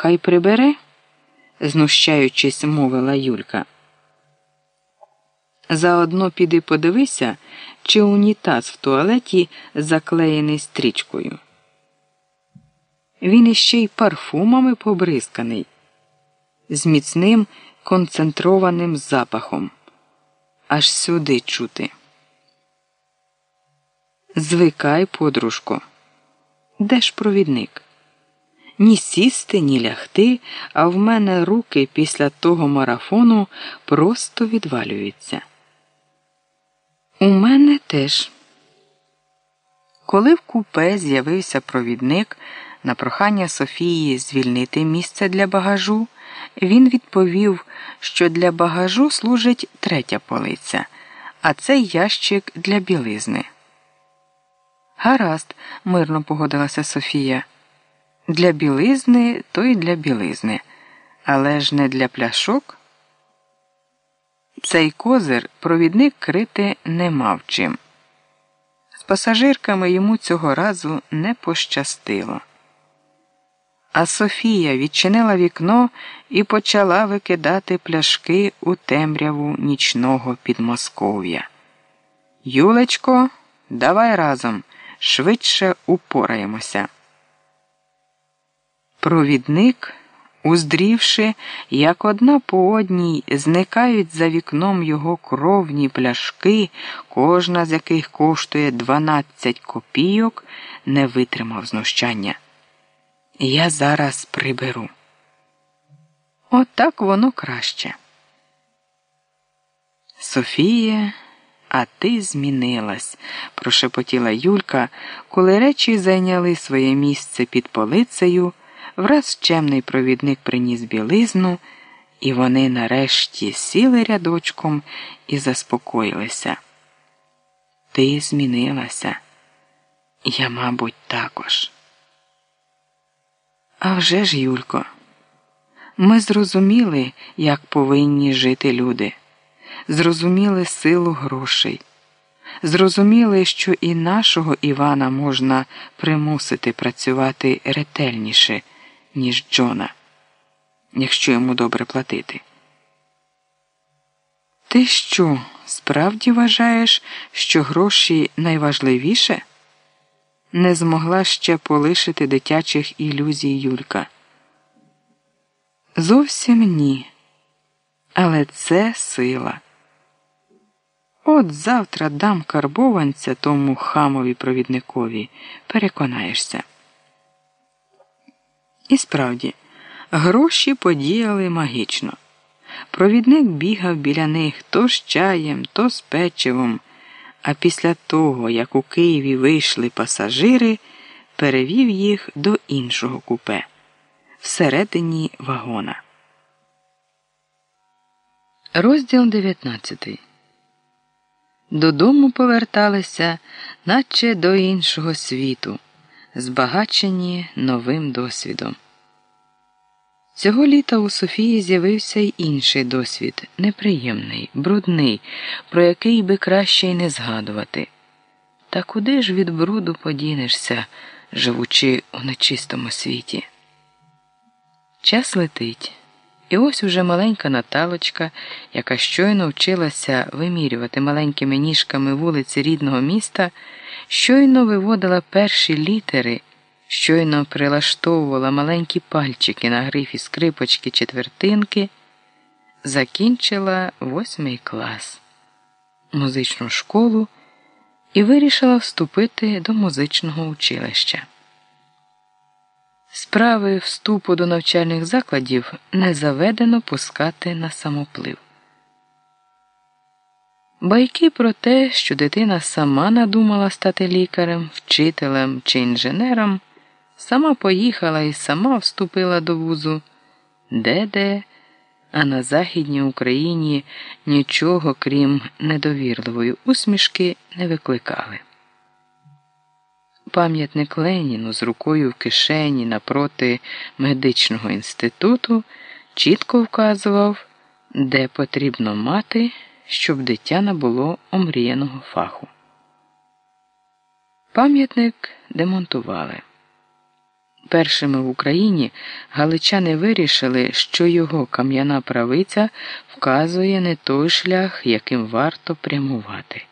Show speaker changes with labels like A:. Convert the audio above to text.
A: хай прибере, знущаючись, мовила Юлька. Заодно піди подивися, чи унітаз в туалеті заклеєний стрічкою. Він іще й парфумами побризканий, з міцним концентрованим запахом. Аж сюди чути. Звикай, подружко, де ж провідник? Ні сісти, ні лягти, а в мене руки після того марафону просто відвалюються. У мене теж. Коли в купе з'явився провідник на прохання Софії звільнити місце для багажу, він відповів, що для багажу служить третя полиця, а це ящик для білизни. Гаразд, мирно погодилася Софія. Для білизни то й для білизни, але ж не для пляшок. Цей козир провідник крити не мав чим. З пасажирками йому цього разу не пощастило. А Софія відчинила вікно і почала викидати пляшки у темряву нічного підмосков'я. Юлечко, давай разом, швидше упораємося. Провідник, уздрівши, як одна по одній зникають за вікном його кровні пляшки, кожна з яких коштує 12 копійок, не витримав знущання. Я зараз приберу. Отак воно краще. Софія, а ти змінилась, прошепотіла Юлька, коли речі зайняли своє місце під полицею. Враз чемний провідник приніс білизну, і вони нарешті сіли рядочком і заспокоїлися. Ти змінилася, я, мабуть, також. А вже ж, Юлько, ми зрозуміли, як повинні жити люди, зрозуміли силу грошей, зрозуміли, що і нашого Івана можна примусити працювати ретельніше ніж Джона, якщо йому добре платити. Ти що, справді вважаєш, що гроші найважливіше? Не змогла ще полишити дитячих ілюзій Юлька. Зовсім ні. Але це сила. От завтра дам карбованця тому хамові провідникові, переконаєшся. І справді, гроші подіяли магічно. Провідник бігав біля них то з чаєм, то з печивом, а після того, як у Києві вийшли пасажири, перевів їх до іншого купе всередині вагона. Розділ 19 Додому поверталися, наче до іншого світу збагачені новим досвідом. Цього літа у Софії з'явився й інший досвід неприємний, брудний, про який би краще й не згадувати. Та куди ж від бруду подінешся, живучи у нечистому світі? Час летить. І ось уже маленька Наталочка, яка щойно вчилася вимірювати маленькими ніжками вулиці рідного міста, щойно виводила перші літери, щойно прилаштовувала маленькі пальчики на грифі скрипочки четвертинки, закінчила восьмий клас, музичну школу і вирішила вступити до музичного училища. Справи вступу до навчальних закладів не заведено пускати на самоплив. Байки про те, що дитина сама надумала стати лікарем, вчителем чи інженером, сама поїхала і сама вступила до вузу, де-де, а на Західній Україні нічого крім недовірливої усмішки не викликали. Пам'ятник Леніну з рукою в кишені напроти медичного інституту чітко вказував, де потрібно мати, щоб дитя набуло омріяного фаху. Пам'ятник демонтували. Першими в Україні галичани вирішили, що його кам'яна правиця вказує не той шлях, яким варто прямувати.